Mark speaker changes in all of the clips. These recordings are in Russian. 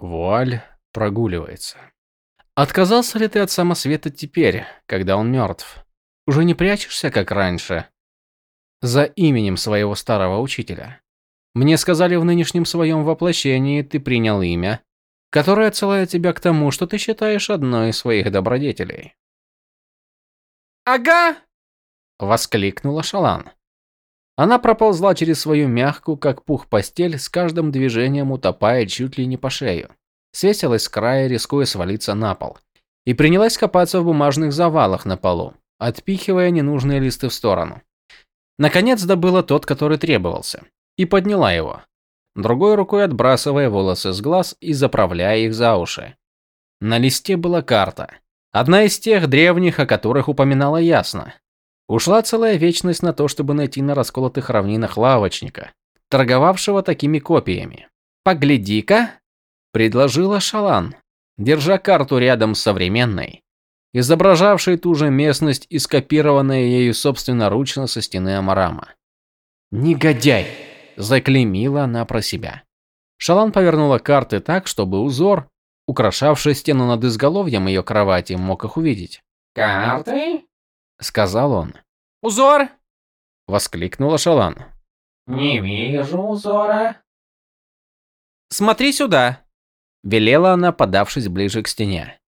Speaker 1: Вуаль прогуливается. Отказался ли ты от самосвета теперь, когда он мертв? Уже не прячешься, как раньше? За именем своего старого учителя. Мне сказали, в нынешнем своем воплощении ты принял имя, которое отсылает тебя к тому, что ты считаешь одной из своих добродетелей.
Speaker 2: «Ага!»
Speaker 1: – воскликнула Шалан. Она проползла через свою мягкую, как пух, постель, с каждым движением утопая чуть ли не по шею. Свесилась с края, рискуя свалиться на пол. И принялась копаться в бумажных завалах на полу, отпихивая ненужные листы в сторону. Наконец добыла тот, который требовался, и подняла его, другой рукой отбрасывая волосы с глаз и заправляя их за уши. На листе была карта. Одна из тех древних, о которых упоминала ясно. Ушла целая вечность на то, чтобы найти на расколотых равнинах лавочника, торговавшего такими копиями. «Погляди-ка», – предложила Шалан, держа карту рядом с современной, изображавшей ту же местность и скопированной ею собственноручно со стены Амарама. «Негодяй!» – заклеймила она про себя. Шалан повернула карты так, чтобы узор, украшавший стену над изголовьем ее кровати, мог их увидеть.
Speaker 3: «Карты?»
Speaker 1: Сказал он.
Speaker 2: «Узор!»
Speaker 1: – воскликнула Шалан.
Speaker 3: «Не вижу узора».
Speaker 2: «Смотри сюда!» – велела она, подавшись ближе к стене.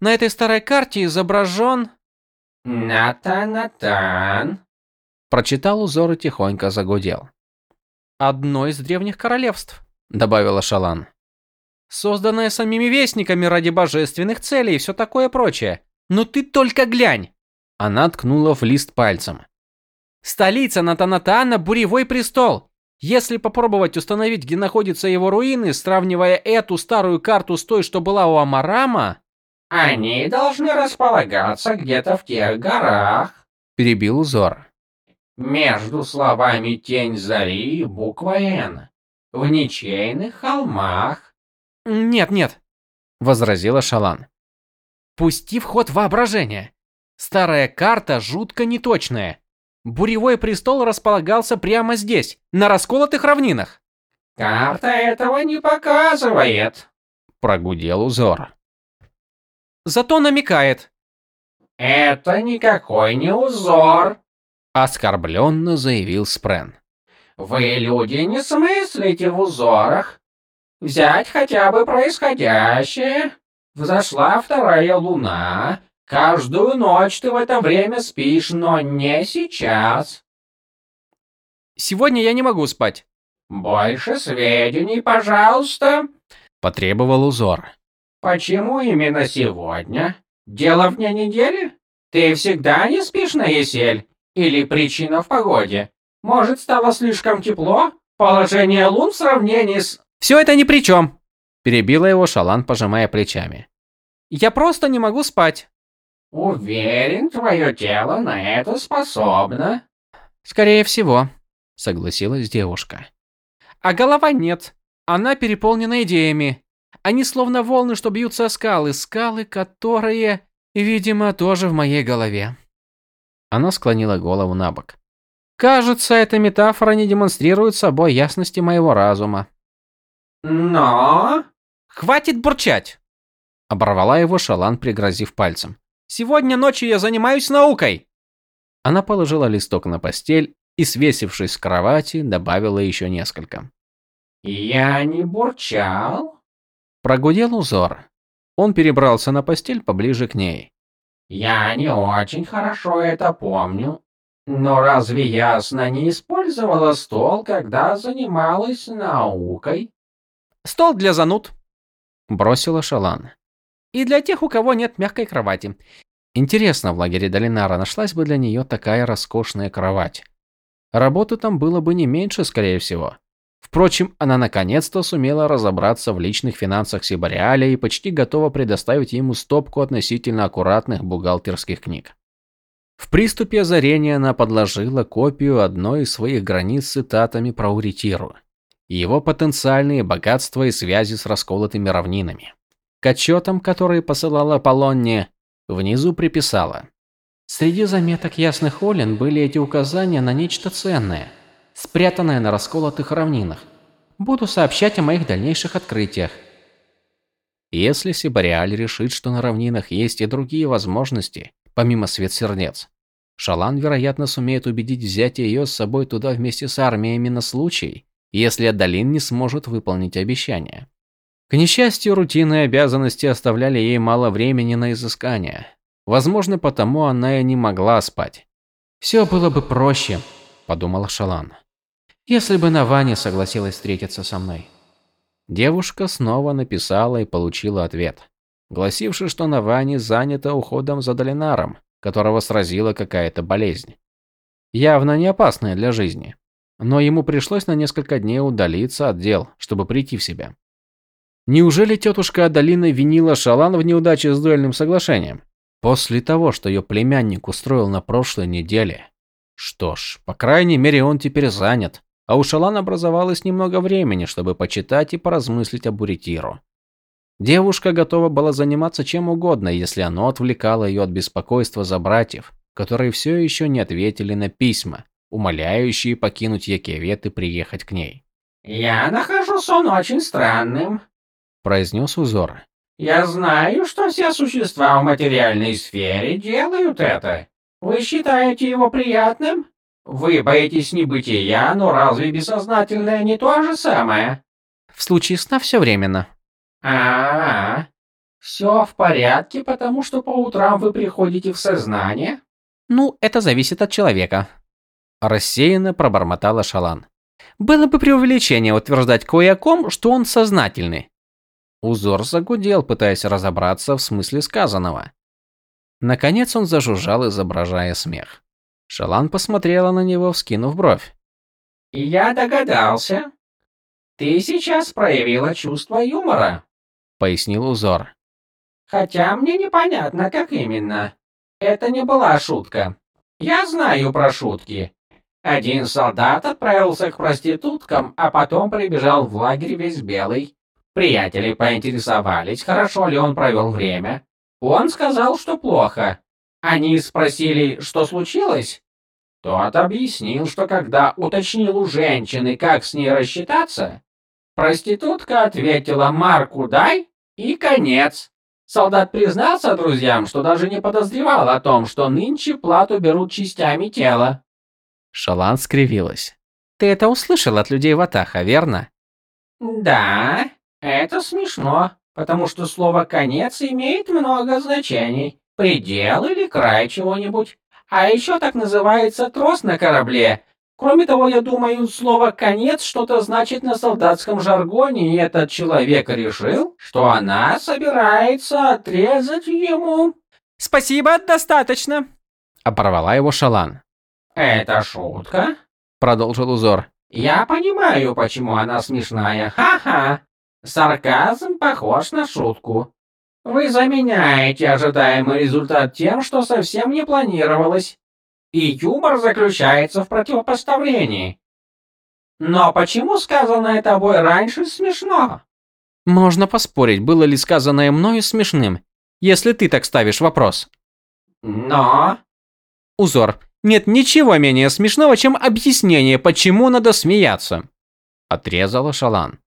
Speaker 2: «На этой старой карте изображен...»
Speaker 3: «Натан-Натан», –
Speaker 1: прочитал узор и тихонько загудел.
Speaker 2: «Одно из древних королевств», –
Speaker 1: добавила Шалан.
Speaker 2: «Созданное самими вестниками ради божественных целей и все такое прочее. Но ты только глянь!»
Speaker 1: Она ткнула в лист пальцем.
Speaker 2: Столица Натанатана – Буревой престол. Если попробовать установить, где находятся его руины, сравнивая эту старую карту с той, что была у Амарама...
Speaker 3: Они должны располагаться где-то в тех горах.
Speaker 1: Перебил узор.
Speaker 3: Между словами «тень зари» и буква «Н». В ничейных холмах.
Speaker 2: Нет, нет, возразила Шалан. Пусти в ход воображения. Старая карта жутко неточная. Буревой престол располагался прямо здесь, на расколотых равнинах.
Speaker 3: Карта этого не показывает,
Speaker 1: прогудел узор.
Speaker 2: Зато намекает.
Speaker 3: Это никакой не узор,
Speaker 1: оскорбленно заявил Спрен.
Speaker 3: Вы, люди, не смыслите в узорах. Взять хотя бы происходящее. Взошла вторая луна, Каждую ночь ты в это время спишь, но не сейчас.
Speaker 2: Сегодня я не могу спать.
Speaker 3: Больше сведений, пожалуйста,
Speaker 1: потребовал узор.
Speaker 3: Почему именно сегодня? Дело вне недели? Ты всегда не спишь на есель? Или причина в погоде? Может, стало слишком тепло? Положение лун в сравнении с...
Speaker 2: Все это ни при чем,
Speaker 1: перебила его Шалан, пожимая плечами.
Speaker 2: Я просто не могу спать.
Speaker 3: Уверен, твое тело на это способно.
Speaker 1: Скорее всего, согласилась девушка.
Speaker 2: А голова нет. Она переполнена идеями. Они словно волны, что бьются о скалы, скалы, которые, видимо, тоже в моей голове.
Speaker 1: Она склонила голову на бок. Кажется, эта метафора не демонстрирует собой ясности моего разума.
Speaker 3: Но...
Speaker 2: Хватит бурчать!
Speaker 1: Оборвала его Шалан, пригрозив пальцем.
Speaker 2: Сегодня ночью я занимаюсь наукой.
Speaker 1: Она положила листок на постель и, свесившись с кровати, добавила еще несколько.
Speaker 3: Я не бурчал.
Speaker 1: Прогудел узор. Он перебрался на постель поближе к ней.
Speaker 3: Я не очень хорошо это помню. Но разве ясно не использовала стол, когда занималась наукой?
Speaker 2: Стол для зануд.
Speaker 1: Бросила Шалан.
Speaker 2: И для тех, у кого нет мягкой кровати.
Speaker 1: Интересно, в лагере Долинара нашлась бы для нее такая роскошная кровать. Работы там было бы не меньше, скорее всего. Впрочем, она наконец-то сумела разобраться в личных финансах Сибариаля и почти готова предоставить ему стопку относительно аккуратных бухгалтерских книг. В приступе озарения она подложила копию одной из своих границ с цитатами про Уритиру и его потенциальные богатства и связи с расколотыми равнинами. К отчетам, которые посылала Полонне, внизу приписала. Среди заметок ясных Олен были эти указания на нечто ценное, спрятанное на расколотых равнинах. Буду сообщать о моих дальнейших открытиях. Если Сибариаль решит, что на равнинах есть и другие возможности, помимо свет сердец, Шалан, вероятно, сумеет убедить взять ее с собой туда вместе с армиями на случай, если Адалин не сможет выполнить обещание. К несчастью, рутинные обязанности оставляли ей мало времени на изыскание. Возможно, потому она и не могла спать. «Все было бы проще», – подумала Шалан, – «если бы Навани согласилась встретиться со мной». Девушка снова написала и получила ответ, гласивший, что Навани занята уходом за Долинаром, которого сразила какая-то болезнь. Явно не опасная для жизни. Но ему пришлось на несколько дней удалиться от дел, чтобы прийти в себя. Неужели тетушка Адалина винила Шалан в неудаче с дуэльным соглашением? После того, что ее племянник устроил на прошлой неделе. Что ж, по крайней мере он теперь занят, а у Шалан образовалось немного времени, чтобы почитать и поразмыслить об Уритиру. Девушка готова была заниматься чем угодно, если оно отвлекало ее от беспокойства за братьев, которые все еще не ответили на письма, умоляющие покинуть Якевет и приехать к ней.
Speaker 3: «Я нахожу сон очень странным», –
Speaker 1: произнес узор.
Speaker 3: «Я знаю, что все существа в материальной сфере делают это. Вы считаете его приятным? Вы боитесь небытия, но разве бессознательное не то же самое?»
Speaker 2: «В случае сна все временно».
Speaker 3: «А-а-а. Все в порядке, потому что по утрам вы приходите в сознание?»
Speaker 2: «Ну, это зависит от человека»,
Speaker 1: Рассеянно пробормотала Шалан.
Speaker 2: Было бы преувеличение утверждать кое о ком, что он сознательный.
Speaker 1: Узор загудел, пытаясь разобраться в смысле сказанного. Наконец он зажужжал, изображая смех. Шалан посмотрела на него, вскинув бровь.
Speaker 3: «Я догадался. Ты сейчас проявила чувство юмора», —
Speaker 1: пояснил узор.
Speaker 3: «Хотя мне непонятно, как именно. Это не была шутка. Я знаю про шутки. Один солдат отправился к проституткам, а потом прибежал в лагерь весь белый. Приятели поинтересовались, хорошо ли он провел время. Он сказал, что плохо. Они спросили, что случилось. Тот объяснил, что когда уточнил у женщины, как с ней рассчитаться, проститутка ответила «Марку дай» и конец. Солдат признался друзьям, что даже не подозревал о том, что нынче плату берут частями тела.
Speaker 1: Шалан скривилась.
Speaker 2: «Ты это услышал от людей Ватаха, верно?»
Speaker 3: «Да, это смешно, потому что слово «конец» имеет много значений. Предел или край чего-нибудь. А еще так называется трос на корабле. Кроме того, я думаю, слово «конец» что-то значит на солдатском жаргоне, и этот человек решил, что она собирается отрезать ему.
Speaker 2: «Спасибо, достаточно!»
Speaker 1: — оборвала его Шалан.
Speaker 3: «Это шутка?»
Speaker 1: — продолжил узор.
Speaker 3: «Я понимаю, почему она смешная. Ха-ха! Сарказм похож на шутку. Вы заменяете ожидаемый результат тем, что совсем не планировалось. И юмор заключается в противопоставлении. Но почему сказанное тобой раньше смешно?»
Speaker 2: «Можно поспорить, было ли сказанное мною смешным, если ты так ставишь вопрос».
Speaker 3: «Но...»
Speaker 2: «Узор, нет ничего менее смешного, чем объяснение, почему надо смеяться.
Speaker 1: Отрезала Шалан.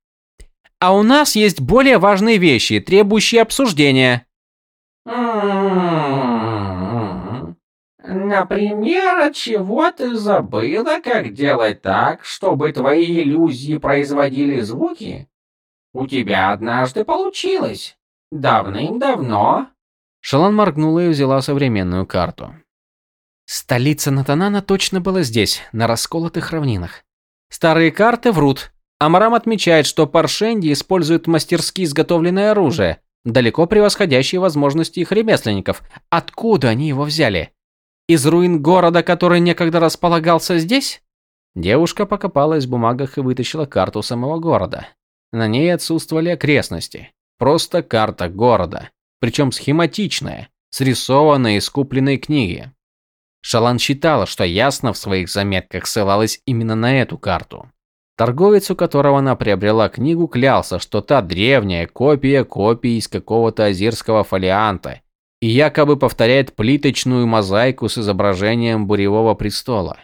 Speaker 2: А у нас есть более важные вещи, требующие обсуждения.
Speaker 3: Например, от чего ты забыла, как делать так, чтобы твои иллюзии производили звуки? У тебя однажды получилось. Давным-давно.
Speaker 1: Шалан моргнула и взяла современную карту.
Speaker 2: Столица Натанана точно была здесь, на расколотых равнинах. Старые карты врут. Амарам отмечает, что Паршенди используют мастерски изготовленное оружие, далеко превосходящее возможности их ремесленников. Откуда они его взяли? Из руин города, который некогда располагался здесь?
Speaker 1: Девушка покопалась в бумагах и вытащила карту самого города. На ней отсутствовали окрестности. Просто карта города. Причем схематичная, срисованная из купленной книги. Шалан считала, что ясно в своих заметках ссылалась именно на эту карту. Торговец, у которого она приобрела книгу, клялся, что та древняя копия копии из какого-то азирского фолианта и якобы повторяет плиточную мозаику с изображением буревого престола.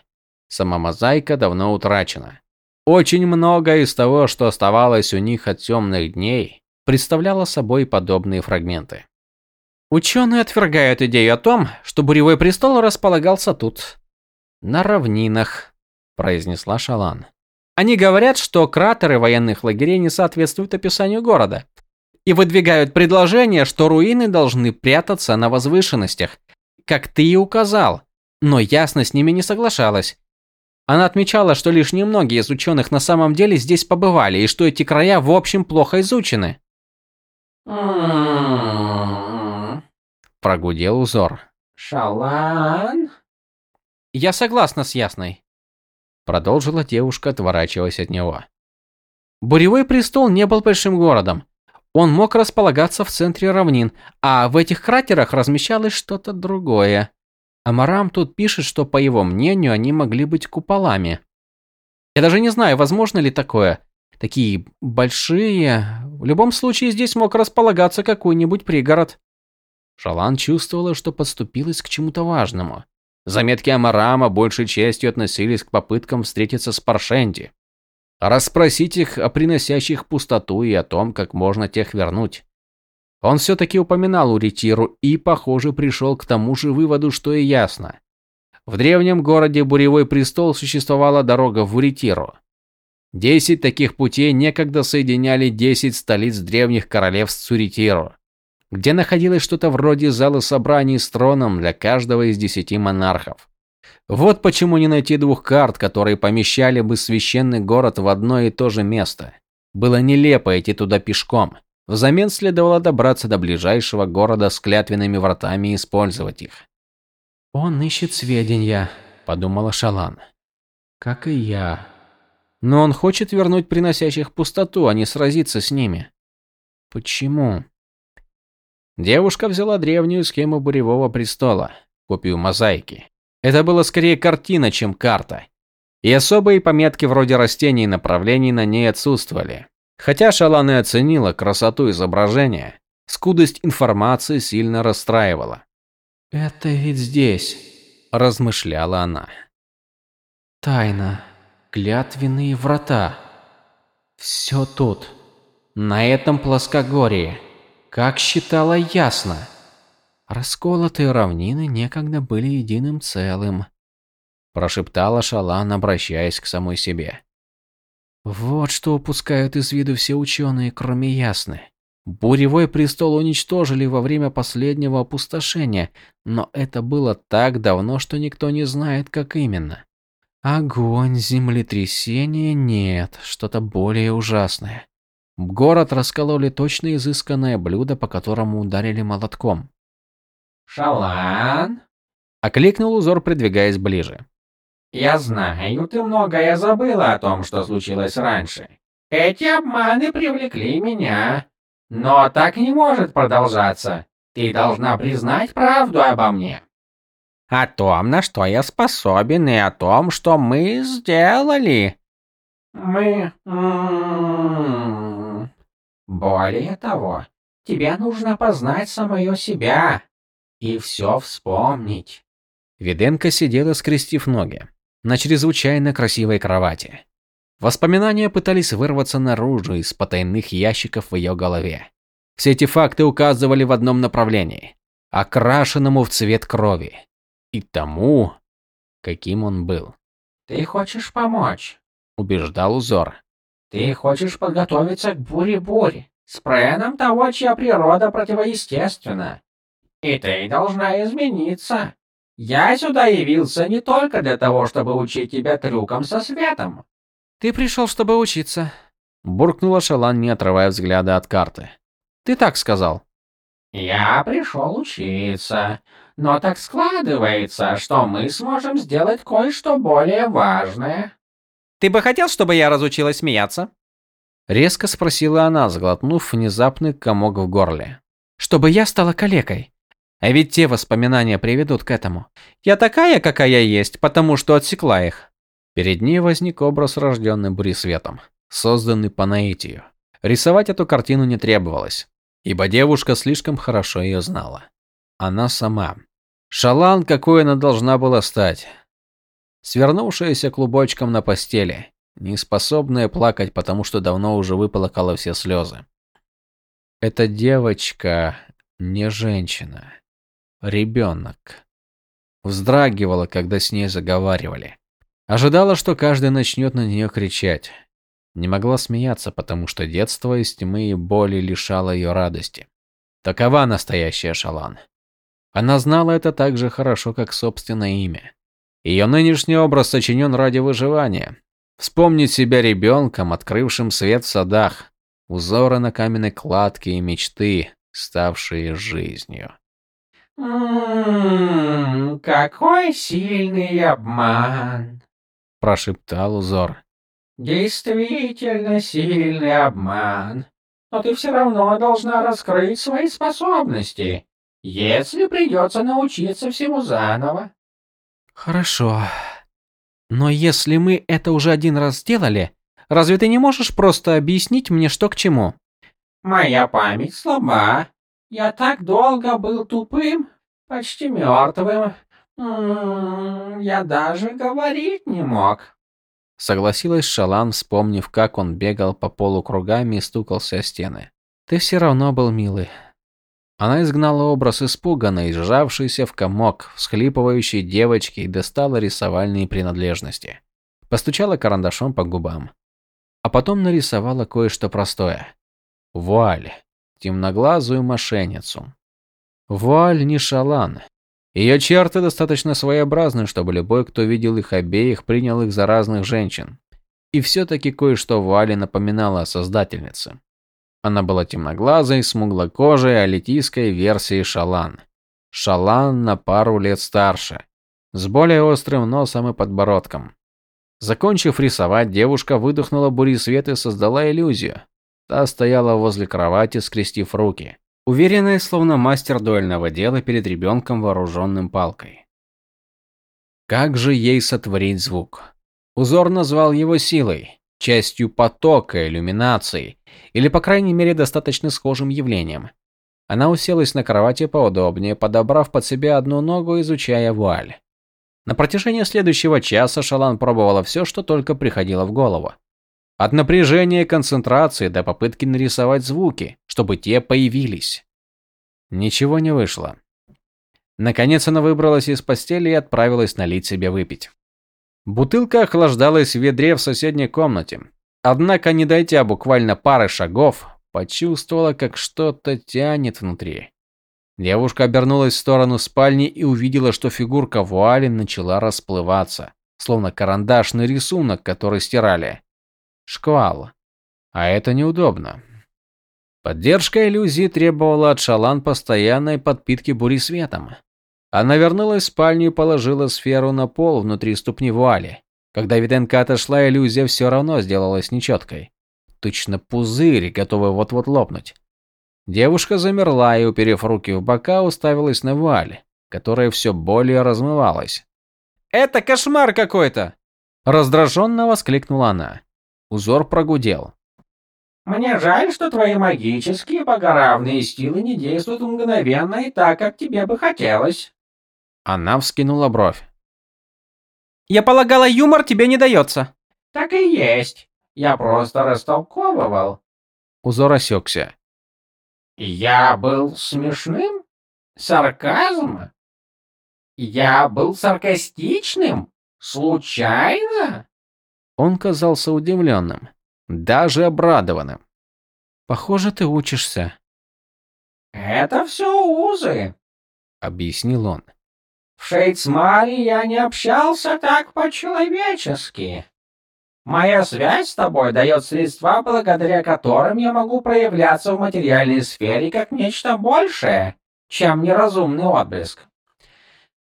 Speaker 1: Сама мозаика давно утрачена. Очень многое из того, что оставалось у них от темных дней, представляла собой подобные фрагменты.
Speaker 2: Ученые отвергают идею о том, что буревой престол располагался тут.
Speaker 1: На равнинах, произнесла Шалан.
Speaker 2: Они говорят, что кратеры военных лагерей не соответствуют описанию города. И выдвигают предложение, что руины должны прятаться на возвышенностях, как ты и указал. Но ясно с ними не соглашалась. Она отмечала, что лишь немногие из ученых на самом деле здесь побывали, и что эти края в общем плохо изучены.
Speaker 1: Прогудел узор.
Speaker 3: Шалан?
Speaker 2: Я согласна с Ясной.
Speaker 1: Продолжила девушка, отворачиваясь от него.
Speaker 2: Буревой престол не был большим городом. Он мог располагаться в центре равнин, а в этих кратерах размещалось что-то другое. Амарам тут пишет, что, по его мнению, они могли быть куполами. Я даже не знаю, возможно ли такое. Такие большие... В любом случае, здесь мог располагаться какой-нибудь пригород.
Speaker 1: Шалан чувствовала, что подступилась к чему-то важному. Заметки Амарама большей частью относились к попыткам встретиться с Паршенди. Расспросить их о приносящих пустоту и о том, как можно тех вернуть. Он все-таки упоминал Уритиру и, похоже, пришел к тому же выводу, что и ясно. В древнем городе Буревой престол существовала дорога в Уритиру. Десять таких путей некогда соединяли десять столиц древних королевств Цуритиру где находилось что-то вроде зала собраний с троном для каждого из десяти монархов. Вот почему не найти двух карт, которые помещали бы священный город в одно и то же место. Было нелепо идти туда пешком. Взамен следовало добраться до ближайшего города с клятвенными вратами и использовать их.
Speaker 2: «Он ищет сведения», – подумала Шалан.
Speaker 1: «Как и я. Но он хочет вернуть приносящих пустоту, а не сразиться с ними. Почему?» Девушка взяла древнюю схему Буревого престола, копию мозаики. Это было скорее картина, чем карта. И особые пометки вроде растений и направлений на ней отсутствовали. Хотя Шалан и оценила красоту изображения, скудость информации сильно расстраивала.
Speaker 2: «Это ведь здесь», – размышляла она. «Тайна, клятвенные врата. Все тут, на этом плоскогорье». Как считала ясно.
Speaker 1: Расколотые равнины некогда были единым целым, прошептала Шалан, обращаясь к самой себе. Вот что упускают из виду все ученые, кроме Ясны. Буревой престол уничтожили во время последнего опустошения, но это было так давно, что никто не знает, как именно. Огонь, землетрясение – нет, что-то более ужасное. Город раскололи точно изысканное блюдо, по которому ударили молотком.
Speaker 3: «Шалан?»
Speaker 1: – окликнул узор, придвигаясь ближе.
Speaker 3: «Я знаю, ты многое забыла о том, что случилось раньше. Эти обманы привлекли меня. Но так не может продолжаться. Ты должна признать правду обо мне».
Speaker 2: «О том, на что я способен, и о том, что мы сделали».
Speaker 3: «Мы...» Более того, тебе нужно познать самое себя и все вспомнить.
Speaker 1: Виденко сидела, скрестив ноги, на чрезвычайно красивой кровати. Воспоминания пытались вырваться наружу из потайных ящиков в ее голове. Все эти факты указывали в одном направлении – окрашенному в цвет крови. И тому, каким он был.
Speaker 3: «Ты хочешь помочь?»
Speaker 1: – убеждал узор.
Speaker 3: Ты хочешь подготовиться к буре-буре с преном того, чья природа противоестественна. И ты должна измениться. Я сюда явился не только для того, чтобы учить тебя трюкам со светом.
Speaker 2: Ты пришел, чтобы учиться,
Speaker 1: буркнула Шалан, не отрывая взгляда от карты. Ты так сказал.
Speaker 3: Я пришел учиться, но так складывается, что мы сможем сделать кое-что более важное.
Speaker 2: Ты бы хотел, чтобы я разучилась смеяться?
Speaker 1: Резко спросила она, сглотнув внезапный комок в горле.
Speaker 2: Чтобы я стала калекой. А ведь те воспоминания приведут к этому. Я такая, какая есть, потому что отсекла их.
Speaker 1: Перед ней возник образ, рожденный буресветом, созданный по наитию. Рисовать эту картину не требовалось, ибо девушка слишком хорошо ее знала. Она сама. Шалан, какой она должна была стать свернувшаяся клубочком на постели, не способная плакать, потому что давно уже выплакала все слезы. Эта девочка не женщина. Ребенок. Вздрагивала, когда с ней заговаривали. Ожидала, что каждый начнет на нее кричать. Не могла смеяться, потому что детство из тьмы и боли лишало ее радости. Такова настоящая Шалан. Она знала это так же хорошо, как собственное имя. Ее нынешний образ сочинен ради выживания. Вспомнить себя ребенком, открывшим свет в садах, узоры на каменной кладке и мечты, ставшие жизнью.
Speaker 3: «Ммм, какой сильный обман!»
Speaker 1: – прошептал узор.
Speaker 3: «Действительно сильный обман. Но ты все равно должна раскрыть свои способности, если придется научиться всему заново».
Speaker 2: «Хорошо. Но если мы это уже один раз сделали, разве ты не можешь просто объяснить мне, что к чему?»
Speaker 3: «Моя память слаба. Я так долго был тупым, почти мертвым. М-м, я даже говорить не мог.
Speaker 1: Согласилась Шалан, вспомнив, как он бегал по полу кругами и стукался о стены. Ты все равно был милый. Она изгнала образ испуганной, сжавшейся в комок, всхлипывающей девочки и достала рисовальные принадлежности. Постучала карандашом по губам. А потом нарисовала кое-что простое. Вуаль темноглазую мошенницу. Вуаль не шалан. Ее черты достаточно своеобразны, чтобы любой, кто видел их обеих, принял их за разных женщин. И все-таки кое-что Вуале напоминало о создательнице. Она была темноглазой, смуглокожей, алитийской версией шалан. Шалан на пару лет старше, с более острым носом и подбородком. Закончив рисовать, девушка выдохнула бури свет и создала иллюзию. Та стояла возле кровати, скрестив руки, уверенная, словно мастер дуэльного дела перед ребенком, вооруженным палкой. Как же ей сотворить звук? Узор назвал его силой, частью потока, иллюминацией, или, по крайней мере, достаточно схожим явлением. Она уселась на кровати поудобнее, подобрав под себя одну ногу, изучая вуаль. На протяжении следующего часа Шалан пробовала все, что только приходило в голову. От напряжения и концентрации до попытки нарисовать звуки, чтобы те появились. Ничего не вышло. Наконец она выбралась из постели и отправилась налить себе выпить. Бутылка охлаждалась в ведре в соседней комнате. Однако, не дойдя буквально пары шагов, почувствовала, как что-то тянет внутри. Девушка обернулась в сторону спальни и увидела, что фигурка вуали начала расплываться, словно карандашный рисунок, который стирали. Шквал. А это неудобно. Поддержка иллюзии требовала от Шалан постоянной подпитки бури светом. Она вернулась в спальню и положила сферу на пол внутри ступни вуали. Когда Витенка отошла, иллюзия все равно сделалась нечеткой. Точно пузырь, готовый вот-вот лопнуть. Девушка замерла и, уперев руки в бока, уставилась на вуаль, которая все более размывалась.
Speaker 2: «Это кошмар какой-то!»
Speaker 1: Раздраженно воскликнула она. Узор прогудел.
Speaker 3: «Мне жаль, что твои магические богоравные силы не действуют мгновенно и так, как тебе бы хотелось».
Speaker 1: Она вскинула бровь.
Speaker 2: «Я полагала, юмор тебе не дается».
Speaker 3: «Так и есть. Я просто растолковывал».
Speaker 1: Узор осекся.
Speaker 3: «Я был смешным? Сарказм? Я был саркастичным? Случайно?»
Speaker 1: Он казался удивленным, даже обрадованным. «Похоже, ты учишься».
Speaker 3: «Это все узы», —
Speaker 1: объяснил он.
Speaker 3: «В Шейцмаре я не общался так по-человечески. Моя связь с тобой дает средства, благодаря которым я могу проявляться в материальной сфере как нечто большее, чем неразумный отблеск.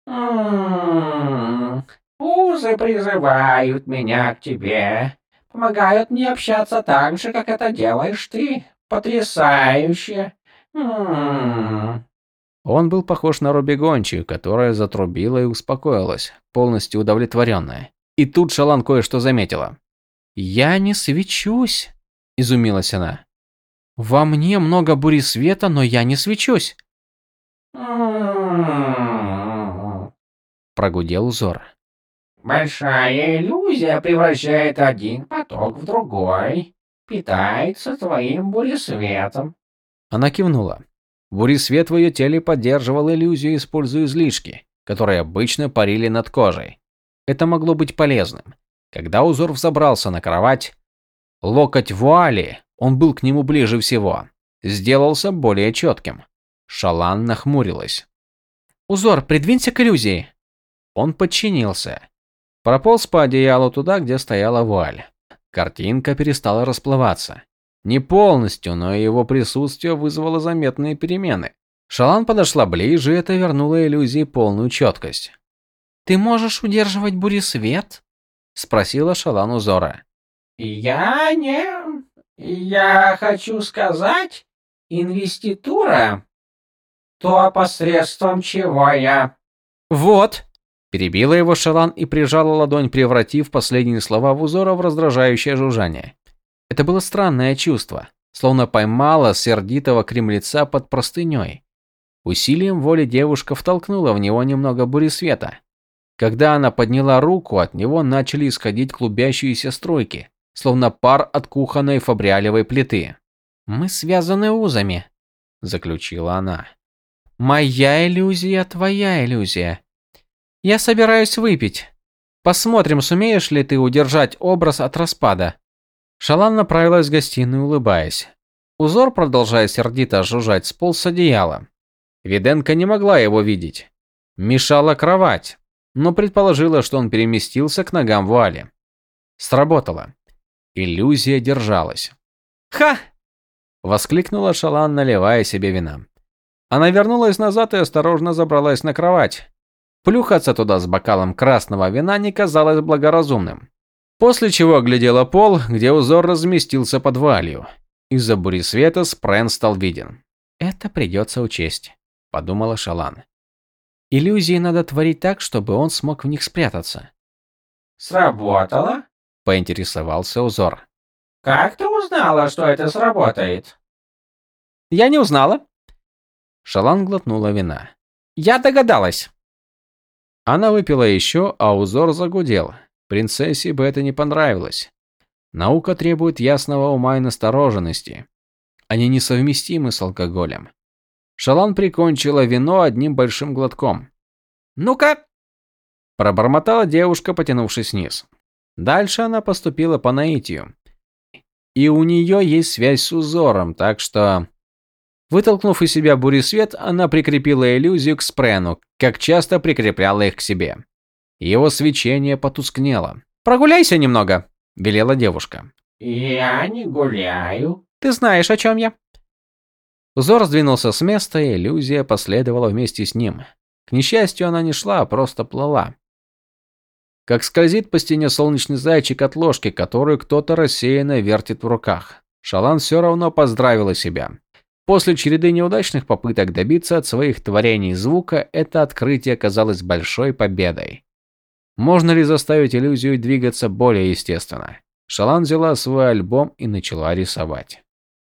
Speaker 3: М -м -м, Узы призывают меня к тебе, помогают мне общаться так же, как это делаешь ты. Потрясающе. М -м -м.
Speaker 1: Он был похож на Робби Гончию, которая затрубила и успокоилась, полностью удовлетворенная. И тут Шалан кое-что заметила. «Я не свечусь», – изумилась она. «Во мне много бури света, но я не свечусь». Прогудел узор.
Speaker 3: Большая иллюзия превращает один поток в другой, питается твоим буресветом.
Speaker 1: Она кивнула. Буресвет в ее теле поддерживал иллюзию, используя излишки, которые обычно парили над кожей. Это могло быть полезным. Когда узор взобрался на кровать, локоть вуали, он был к нему ближе всего, сделался более четким. Шалан нахмурилась.
Speaker 2: «Узор, придвинься к иллюзии!»
Speaker 1: Он подчинился. Прополз по одеялу туда, где стояла вуаль. Картинка перестала расплываться. Не полностью, но его присутствие вызвало заметные перемены. Шалан подошла ближе, и это вернуло иллюзии полную четкость.
Speaker 2: «Ты можешь удерживать буресвет?» – спросила Шалан у Зора.
Speaker 3: «Я не... Я хочу сказать, инвеститура, то посредством чего я...»
Speaker 1: «Вот!» – перебила его Шалан и прижала ладонь, превратив последние слова в узора в раздражающее жужжание. Это было странное чувство, словно поймала сердитого кремлеца под простыней. Усилием воли девушка втолкнула в него немного буресвета. Когда она подняла руку, от него начали исходить клубящиеся струйки, словно пар от кухонной фабриалевой плиты.
Speaker 2: «Мы связаны узами», – заключила она. «Моя иллюзия, твоя иллюзия. Я собираюсь выпить. Посмотрим, сумеешь ли ты удержать образ от распада».
Speaker 1: Шалан направилась в гостиную, улыбаясь. Узор, продолжая сердито жужжать, сполз с одеяла. Виденко не могла его видеть. Мешала кровать, но предположила, что он переместился к ногам Вуали. Сработало. Иллюзия держалась.
Speaker 2: «Ха!»
Speaker 1: – воскликнула Шалан, наливая себе вина. Она вернулась назад и осторожно забралась на кровать. Плюхаться туда с бокалом красного вина не казалось благоразумным. После чего оглядела пол, где узор разместился под вуалью. Из-за бури света спрен стал виден. «Это придется учесть», – подумала Шалан. «Иллюзии надо творить так, чтобы он смог в них спрятаться».
Speaker 3: «Сработало?»
Speaker 1: – поинтересовался узор.
Speaker 3: «Как ты узнала, что это сработает?»
Speaker 2: «Я не узнала».
Speaker 1: Шалан глотнула вина.
Speaker 2: «Я догадалась».
Speaker 1: Она выпила еще, а узор загудел. Принцессе бы это не понравилось. Наука требует ясного ума и настороженности. Они несовместимы с алкоголем. Шалан прикончила вино одним большим глотком.
Speaker 2: «Ну-ка!»
Speaker 1: Пробормотала девушка, потянувшись вниз. Дальше она поступила по наитию. И у нее есть связь с узором, так что... Вытолкнув из себя буресвет, она прикрепила иллюзию к спрену, как часто прикрепляла их к себе. Его свечение потускнело.
Speaker 2: «Прогуляйся немного», – велела девушка.
Speaker 3: «Я не гуляю».
Speaker 2: «Ты знаешь, о чем я».
Speaker 1: Узор сдвинулся с места, и иллюзия последовала вместе с ним. К несчастью, она не шла, а просто плыла. Как скользит по стене солнечный зайчик от ложки, которую кто-то рассеянно вертит в руках. Шалан все равно поздравила себя. После череды неудачных попыток добиться от своих творений звука, это открытие казалось большой победой. Можно ли заставить иллюзию двигаться более естественно? Шалан взяла свой альбом и начала рисовать.